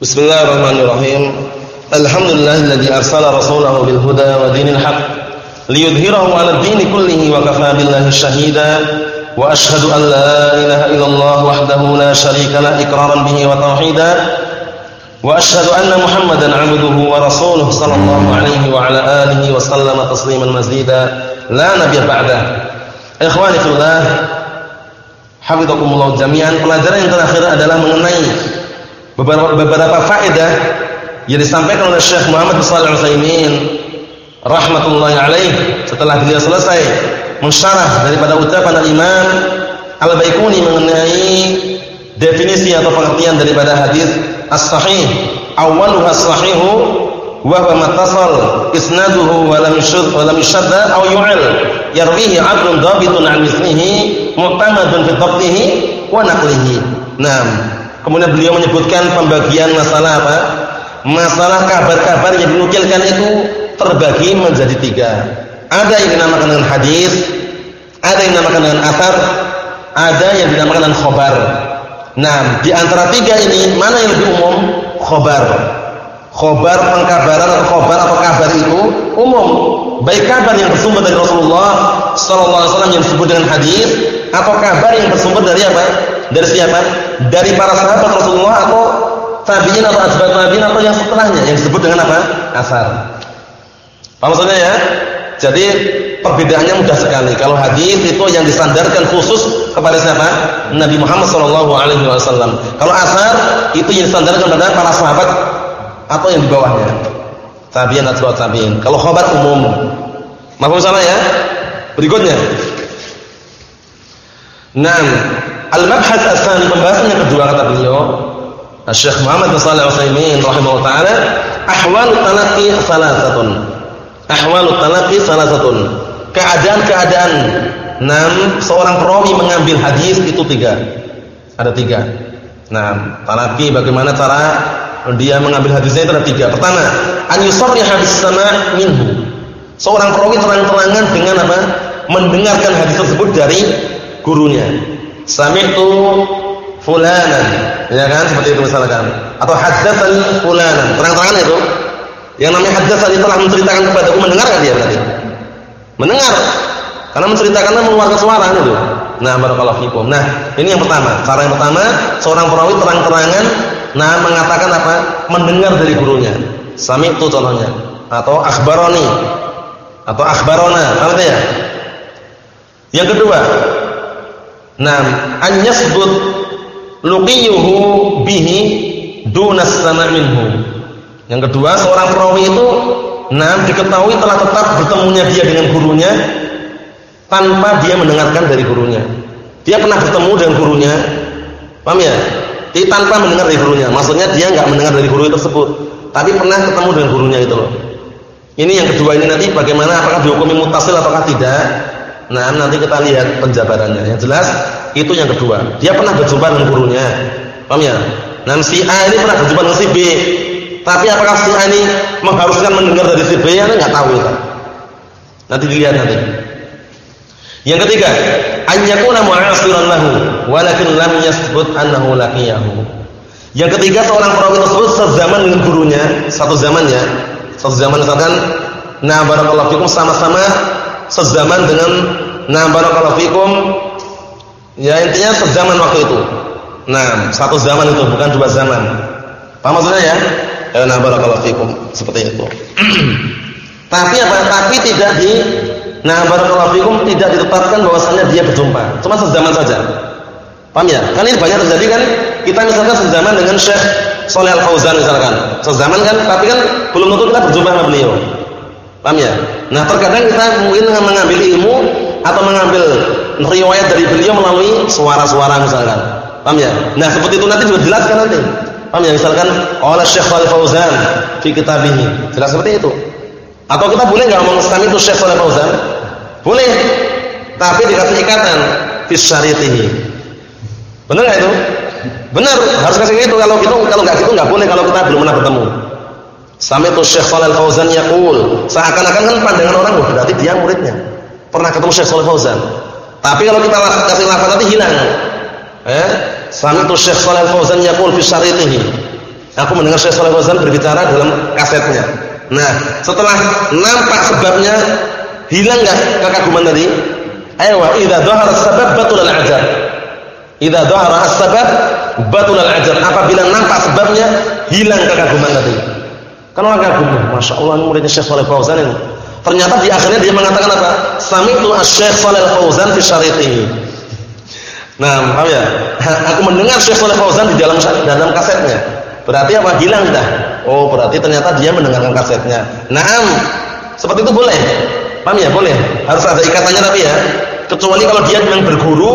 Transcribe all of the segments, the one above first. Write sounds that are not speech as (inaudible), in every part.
Bismillahirrahmanirrahim. Alhamdulillahilladzi arsala rasulahu bil huda wa dinil haqq liyudhhirahu 'ala ad-din kullihi wa kafaa billahi shahida. Wa ashhadu an la ilaha illallah wahdahu la sharika la iqraran bihi wa tauhida. Wa ashhadu anna Muhammadan 'abduhu wa rasuluhu sallallahu alaihi wa 'ala alihi wa sallama tasliman mazida. La nabiyya ba'da. Ikhwani fillah, hafizakumullah jami'an. Pelajaran yang terakhir adalah mengenai beberapa, beberapa faedah yang disampaikan oleh Syekh Muhammad bin Shalih Al-Utsaimin rahmatullahi alaih setelah beliau selesai mensyarah daripada ucapan al-Imam Al-Baiquni mengenai definisi atau pengertian daripada hadis as-sahih as-sahihu wa huwa mattasal isnaduhu wa lam yushad wa lam yushadda aw yu'al yarwihi 'adlun dhabitun 'an mislihi mu'tamadun fi dhabtihi wa naqlihi. Naam. Kemudian beliau menyebutkan pembagian masalah apa? Masalah kabar-kabar yang dinukilkan itu terbagi menjadi tiga. Ada yang dinamakan dengan hadis, ada yang dinamakan dengan asar, ada yang dinamakan dengan khobar. Nah, di antara tiga ini mana yang lebih umum? Khobar. Khobar pengkabaran atau khobar atau kabar itu umum. Baik kabar yang bersumber dari Rasulullah Sallallahu Alaihi Wasallam yang disebut dengan hadis, atau kabar yang bersumber dari apa? Dari siapa? Dari para sahabat Rasulullah atau tabi'in atau asbab tabi'in atau yang setelahnya yang disebut dengan apa? Asar. Paham maksudnya ya? Jadi perbedaannya mudah sekali. Kalau hadis itu yang disandarkan khusus kepada siapa? Nabi Muhammad sallallahu alaihi wasallam. Kalau asar itu yang disandarkan kepada para sahabat atau yang di bawahnya. Tabi'in atau tabi'in. Kalau khabar umum. Mahfum salah ya? Berikutnya. Naam, al-mabhath ats-tsani pembahasan yang kedua kata beliau, Syekh Muhammad bin Shalih Al-Utsaimin rahimahullah taala, ahwal talaqi salasatun. Ahwal talaqi salasatun. Keadaan-keadaan enam seorang perawi mengambil hadis itu tiga. Ada tiga. Nah, talaqi bagaimana cara dia mengambil hadisnya itu ada tiga. Pertama, an yusarriha bis-sama' minhu. Seorang perawi terang-terangan dengan apa? Mendengarkan hadis tersebut dari gurunya. Sami'tu fulanan, ya kan? Seperti itu misalkan. Atau haddatsani fulanan. Terang-terangan itu. Yang namanya haddatsani telah menceritakan kepadaku mendengar kan dia berarti? Mendengar. Karena menceritakan mengeluarkan suara itu. Nah, barakallahu fikum. Nah, ini yang pertama. Cara yang pertama, seorang perawi terang-terangan nah mengatakan apa? Mendengar dari gurunya. Sami'tu contohnya atau akhbaroni atau akhbarona, paham ya? Yang kedua, Naam, an yasbut luqiyuhu bihi dunas sama minhu. Yang kedua, seorang perawi itu naam diketahui telah tetap bertemunya dia dengan gurunya tanpa dia mendengarkan dari gurunya. Dia pernah bertemu dengan gurunya. Paham ya? Jadi tanpa mendengar dari gurunya. Maksudnya dia enggak mendengar dari guru tersebut, tapi pernah ketemu dengan gurunya itu loh. Ini yang kedua ini nanti bagaimana apakah dihukumi mutasil ataukah tidak? Nah, nanti kita lihat penjabarannya. Yang jelas itu yang kedua. Dia pernah berjumpa dengan gurunya. Paham ya? Nah, si A ini pernah berjumpa dengan si B. Tapi apakah si A ini mengharuskan mendengar dari si B? Ya, enggak tahu itu. Nanti dilihat nanti. Yang ketiga, an yakuna mu'asiran lahu walakin lam yasbut annahu laqiyahu. Yang ketiga, seorang perawi tersebut sezaman dengan gurunya, satu zamannya. Satu zaman misalkan, nah barakallahu fikum sama-sama sezaman dengan nah barakallahu fikum ya intinya sezaman waktu itu. Nah, satu zaman itu bukan dua zaman. Paham maksudnya ya? Ya nah barakallahu fikum seperti itu. (clears throat) Tapi apa? Tapi tidak di nah barakallahu fikum tidak ditetapkan bahwasanya dia berjumpa. Cuma sezaman saja. Paham ya? Kan ini banyak terjadi kan? Kita misalkan sezaman dengan Syekh Shalih Al Fauzan misalkan. Sezaman kan, tapi kan belum tentu kita berjumpa dengan beliau. Paham ya? Nah, terkadang kita mungkin mengambil ilmu atau mengambil riwayat dari beliau melalui suara-suara misalkan. Paham ya? Nah, seperti itu nanti juga jelaskan nanti. Paham ya? Misalkan oleh Syekh Shalih Fauzan fi kitabih. Jelas seperti itu. Atau kita boleh enggak ngomong itu Syekh Shalih Fauzan? Boleh. Tapi dikasih ikatan fi syaritihi. Benar enggak itu? Benar, harus kasih itu kalau gitu kalau enggak gitu enggak boleh kalau kita belum pernah bertemu. Sami'tu Syekh Shalal Fauzan yaqul, seakan-akan kan pandangan orang oh, berarti dia muridnya. Pernah ketemu Syekh Shalal Fauzan. Tapi kalau kita kasih lafaz nanti hilang. Eh? Sami'tu Syekh Shalal Fauzan yaqul fi syaritihi. Aku mendengar Syekh Shalih Fauzan berbicara dalam kasetnya. Nah, setelah nampak sebabnya, hilang enggak kekaguman tadi? Ayo, idza dhahara sabab batul al-'ajab. Idza dhahara as-sabab batul al-'ajab. Apabila nampak sebabnya, hilang kekaguman tadi. Kan orang kagum, Masya Allah ini muridnya Syekh Shalih Fauzan ini. Ternyata di akhirnya dia mengatakan apa? Sami'tu asy-Syekh Shalih Fauzan fi syaritihi. Nah, paham ya? (laughs) Aku mendengar Syekh Shalih Fauzan di dalam dalam kasetnya. Berarti apa? Hilang dah. Oh, berarti ternyata dia mendengarkan kasetnya. Naam. Seperti itu boleh. Paham ya? Boleh. Harus ada ikatannya tapi ya. Kecuali kalau dia memang berguru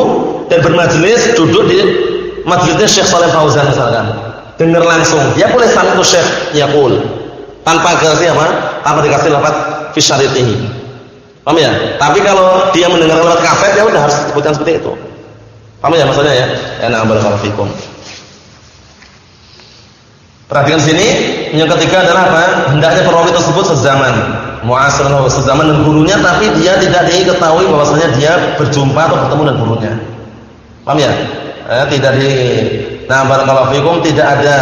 dan bermajelis duduk di majelisnya Syekh Shalih Fauzan misalkan. Dengar langsung. Dia boleh satu Syekh yaqul. Tanpa kasih apa? Tanpa dikasih lafaz fi syaritihi. Paham ya? Tapi kalau dia mendengar lewat kaset ya udah harus sebutkan seperti itu. Paham ya maksudnya ya? Ya na'am barakallahu fikum. Perhatikan sini, yang ketiga adalah apa? Hendaknya perawi tersebut sezaman, muasir sezaman dengan gurunya tapi dia tidak diketahui bahwasanya dia berjumpa atau bertemu dengan gurunya. Paham ya? Eh, tidak di Nah, barakallahu fikum tidak ada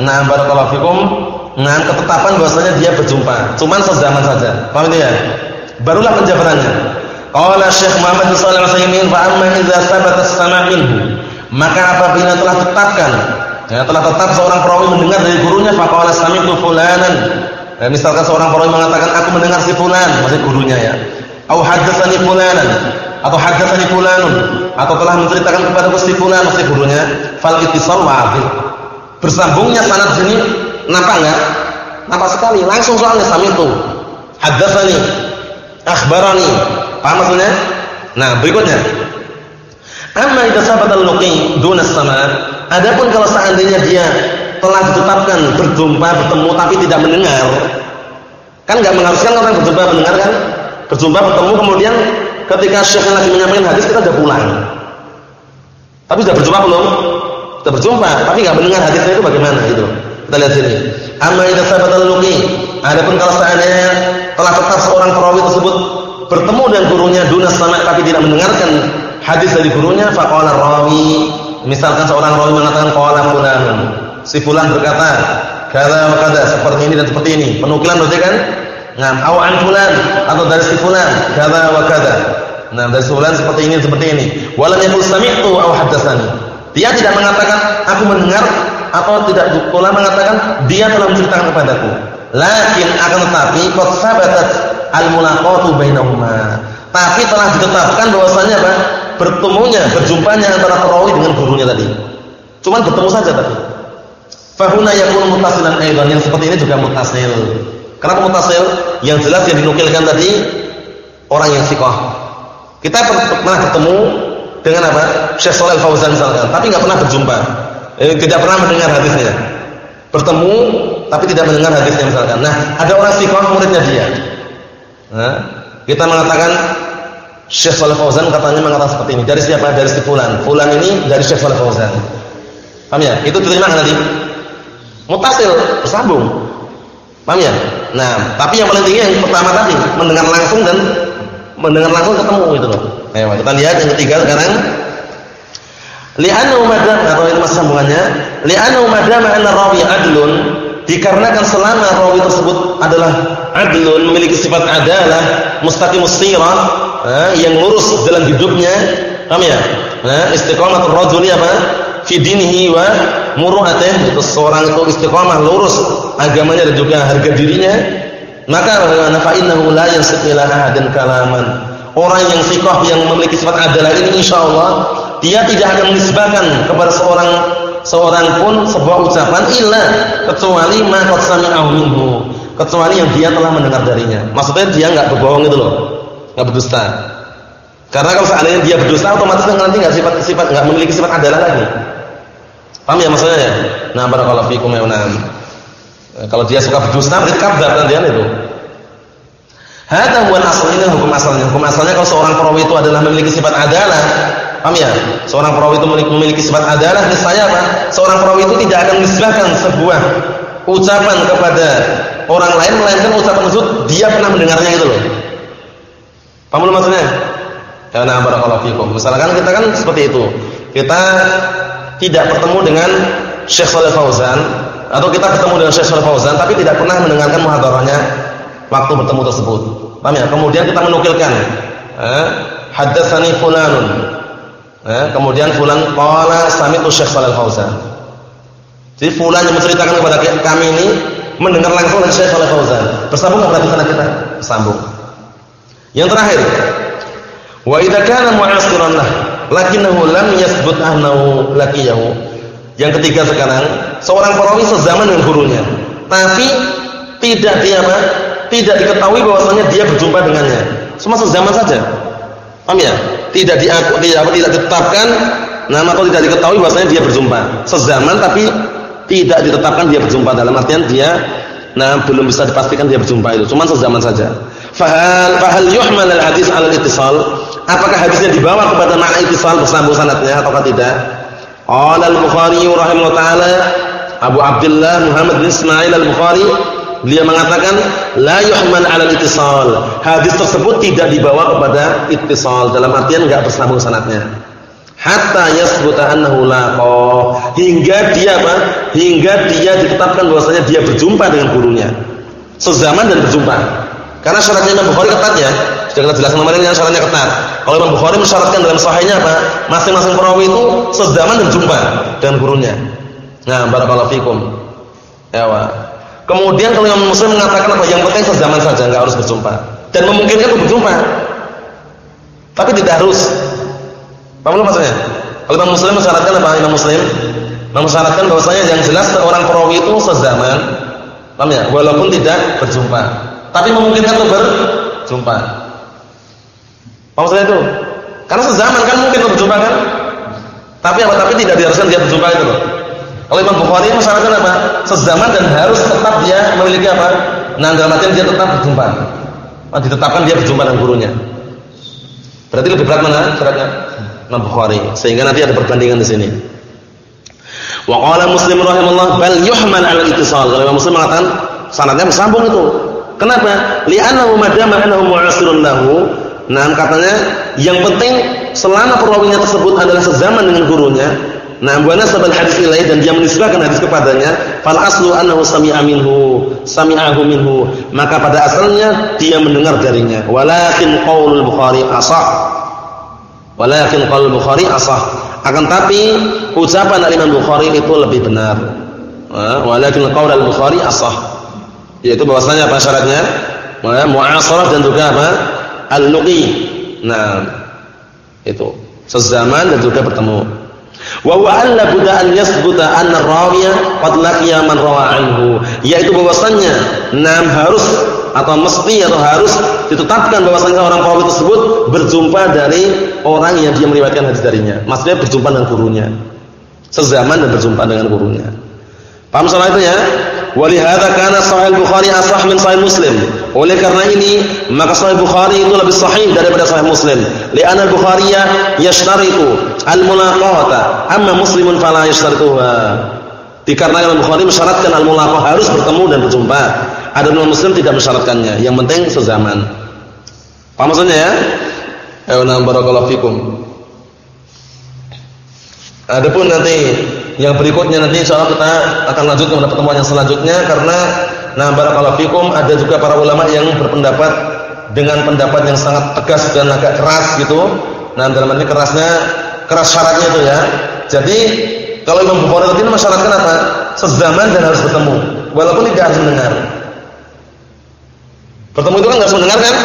nah barakallahu fikum dengan ketetapan bahwasanya dia berjumpa, cuman sezaman saja. Paham ini ya? Barulah penjabarannya. Qala Syekh Muhammad bin Shalih Al-Utsaimin fa amma idza sabata as-sama' maka apabila telah tetapkan ya telah tetap seorang perawi mendengar dari gurunya fa qala sami'tu fulanan. Ya, misalkan seorang perawi mengatakan aku mendengar si fulan, maksud gurunya ya. Au haddatsani fulanan atau haddatsani fulanun atau telah menceritakan kepada si fulan maksud gurunya, fal ittisal. Bersambungnya sanad sini Nampak enggak? Nampak sekali. Langsung soalnya samitu. Haddatsani. Akhbarani. Paham maksudnya? Nah, berikutnya. Amma idza sabata al-luqi duna sama Adapun kalau seandainya dia telah ditetapkan berjumpa, bertemu tapi tidak mendengar. Kan enggak mengharuskan orang berjumpa mendengar kan? Berjumpa, bertemu kemudian ketika syekh lagi menyampaikan hadis kita sudah pulang. Tapi sudah berjumpa belum? Sudah berjumpa, tapi enggak mendengar hadisnya itu bagaimana itu? Kita lihat sini. Amma idza sabata al-luqi. Adapun kalau seandainya telah tetap seorang perawi tersebut bertemu dengan gurunya dunas sama tapi tidak mendengarkan hadis dari gurunya faqala rawi. Misalkan seorang rawi mengatakan qala fulan. Si fulan berkata kada wa kada seperti ini dan seperti ini. Penukilan berarti kan? Nah, au an fulan atau dari si fulan kada wa kada. Nah, dari si fulan seperti ini seperti ini. Walam yaqul sami'tu au haddatsani. Dia tidak mengatakan aku mendengar atau tidak pula mengatakan dia telah menceritakan kepadaku. Lakin akan tetapi qad sabatat al-mulaqatu bainahuma. Tapi telah ditetapkan bahwasanya apa? Bertemunya, berjumpanya antara perawi dengan gurunya tadi. Cuman bertemu saja tadi. Fahuna yakun muttasilan aidan yang seperti ini juga muttasil. Kenapa muttasil? Yang jelas yang dinukilkan tadi orang yang sikoh. Kita pernah bertemu dengan apa? Syekh Shalal Fauzan misalkan, tapi nggak pernah berjumpa eh, tidak pernah mendengar hadisnya. Bertemu tapi tidak mendengar hadisnya misalkan. Nah, ada orang sikoh muridnya dia. Nah, kita mengatakan Syekh Shalih Fauzan katanya mengatakan seperti ini. Dari siapa? Dari si fulan. Fulan ini dari Syekh Shalih Fauzan. Paham ya? Itu diterima tadi. Mutasil, bersambung. Paham ya? Nah, tapi yang paling tinggi yang pertama tadi, mendengar langsung dan mendengar langsung ketemu itu loh. Ayo, kita lihat yang ketiga sekarang Li'annahu madam atau ini masih sambungannya, li'annahu madam anna rawi adlun. Dikarenakan selama rawi tersebut adalah adlun memiliki sifat adalah mustaqimus sirah eh, yang lurus dalam hidupnya. Paham ya? Nah istiqamah rajuli apa? Fi dinihi wa muru'atih itu seorang itu istiqamah lurus agamanya dan juga harga dirinya. Maka fa innahu la yansiqila ahadin kalaman. Orang yang sikoh yang memiliki sifat adalah ini insyaallah dia tidak akan menisbahkan kepada seorang seorang pun sebuah ucapan illa kecuali ma qad sami'ahu minhu. Kecuali yang dia telah mendengar darinya. Maksudnya dia enggak berbohong itu loh. Enggak berdusta. Karena kalau seandainya dia berdusta otomatis kan nanti enggak sifat sifat enggak memiliki sifat adalah lagi. Paham ya maksudnya ya? Nah barakallahu fikum ya kalau dia suka berdusta berarti kadzab kan dia itu. Hadza huwa asal hukum asalnya. Hukum asalnya kalau seorang perawi itu adalah memiliki sifat adalah Paham ya? Seorang perawi itu memiliki sifat adalah niscaya apa? Seorang perawi itu tidak akan menisbahkan sebuah ucapan kepada orang lain melainkan ucapan tersebut dia pernah mendengarnya itu loh. Paham belum maksudnya? Ya nah barakallahu fikum. Misalkan kita kan seperti itu. Kita tidak bertemu dengan Syekh Shalih Fauzan, atau kita bertemu dengan Syekh Shalih Fauzan tapi tidak pernah mendengarkan muhadarahnya waktu bertemu tersebut. Paham ya? Kemudian kita menukilkan eh, haddatsani fulanun. Eh, kemudian fulan qala sami'tu Syekh Shalih Fauzan. Jadi fulan yang menceritakan kepada kami ini mendengar langsung dari Syekh Shalih Fauzan. Bersambung berarti sana kita? Bersambung. Yang terakhir, wa idza kana mu'asiran lah lakinnahu lam yasbut annahu laqiyahu. Yang ketiga sekarang, seorang perawi sezaman dengan gurunya, tapi tidak dia apa? Tidak diketahui bahwasanya dia berjumpa dengannya. Cuma sezaman saja. Paham ya? Tidak diaku, tidak tidak ditetapkan nama atau tidak diketahui bahwasanya dia berjumpa. Sezaman tapi tidak ditetapkan dia berjumpa dalam artian dia nah belum bisa dipastikan dia berjumpa itu. Cuma sezaman saja. Fahal fahal yuhmal al-hadis 'ala al-ittisal? Apakah hadisnya dibawa kepada makna ittisal bersambung sanadnya ataukah tidak? Qala al-Bukhari rahimahullah taala Abu Abdullah Muhammad bin Ismail al-Bukhari Beliau mengatakan la yuhmal 'ala al-ittisal. Hadis tersebut tidak dibawa kepada ittisal dalam artian enggak bersambung sanadnya. Hatta yasbuta annahu laqa. Hingga dia apa? Hingga dia ditetapkan bahwasanya dia berjumpa dengan gurunya. Sezaman dan berjumpa. Karena syaratnya Imam Bukhari ketat ya. Sudah kita jelaskan kemarin yang syaratnya ketat. Kalau Imam Bukhari mensyaratkan dalam sahihnya apa? Masing-masing perawi itu sezaman dan berjumpa dengan gurunya. Nah, barakallahu fikum. Ya. Kemudian kalau Imam Muslim mengatakan apa yang penting sezaman saja, enggak harus berjumpa. Dan memungkinkan untuk berjumpa. Tapi tidak harus. Paham maksudnya? Kalau Imam Muslim mensyaratkan apa Imam Muslim? Mensyaratkan bahwasanya yang jelas seorang perawi itu sezaman, paham ya? Walaupun tidak berjumpa. Tapi memungkinkan untuk berjumpa. Paham maksudnya itu? Karena sezaman kan mungkin berjumpa kan? Tapi apa? Tapi tidak diharuskan dia berjumpa itu loh. Kalau Imam Bukhari mensyaratkan apa? Sezaman dan harus tetap dia memiliki apa? Nah, dalam artian dia tetap berjumpa. Oh, ditetapkan dia berjumpa dengan gurunya. Berarti lebih berat mana syaratnya? Imam Bukhari. Sehingga nanti ada perbandingan di sini. Wa qala Muslim rahimahullah bal yuhmal al-ittisal. Kalau Imam Muslim mengatakan sanadnya bersambung itu. Kenapa? Li'annahu madama annahu mu'asirun lahu. Nah, katanya yang penting selama perawinya tersebut adalah sezaman dengan gurunya, Nah, wa nasabal hadis ilaih dan dia menisbahkan hadis kepadanya, fal aslu annahu sami'a minhu, sami'ahu minhu. Maka pada asalnya dia mendengar darinya. Walakin qaulul Bukhari asah. Walakin qaulul Bukhari asah. Akan tapi ucapan Imam Bukhari itu lebih benar. Walakin qaulul Bukhari asah. Yaitu bahwasanya apa syaratnya? Mu'asarah dan juga apa? Al-luqi. Nah, itu sezaman dan juga bertemu. Wa huwa alla budda an yasbuta. Yaitu bahwasannya nam harus atau mesti atau harus ditetapkan bahwasanya orang perawi tersebut berjumpa dari orang yang dia meriwayatkan hadis darinya. Maksudnya berjumpa dengan gurunya. Sezaman dan berjumpa dengan gurunya. Paham soal itu ya? Walihada kana Sahih Bukhari asah min Sahih Muslim. Oleh karena ini, maka Sahih Bukhari itu lebih sahih daripada Sahih Muslim. Li'anna Bukhariya yashtaritu al-mulaqata, amma Muslimun fala yashtarituha. Dikarenakan Bukhari mensyaratkan al-mulaqah harus bertemu dan berjumpa. Ada Muslim tidak mensyaratkannya. Yang penting sezaman. Paham maksudnya ya? Ayo barakallahu fikum. Adapun nanti yang berikutnya nanti insyaallah kita akan lanjut kepada pertemuan yang selanjutnya karena nah barakallahu fikum ada juga para ulama yang berpendapat dengan pendapat yang sangat tegas dan agak keras gitu. Nah, dalam arti kerasnya keras syaratnya itu ya. Jadi kalau Imam Bukhari tadi mensyaratkan apa? Sezaman dan harus bertemu walaupun tidak harus mendengar. Bertemu itu kan harus mendengar kan?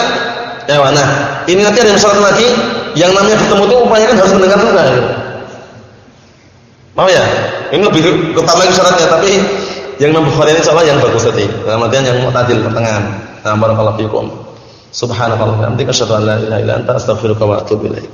Ya, nah, ini nanti ada yang syarat lagi yang namanya bertemu itu upayakan harus mendengar juga gitu. Mau ya? Ini lebih ketat lagi syaratnya, tapi yang Imam Bukhari ini salah yang bagus tadi. Dalam artian yang mu'tadil pertengahan. Nah, barakallahu fikum. Subhanallah wa bihamdika asyhadu an la ilaha illa anta astaghfiruka wa atubu ilaik.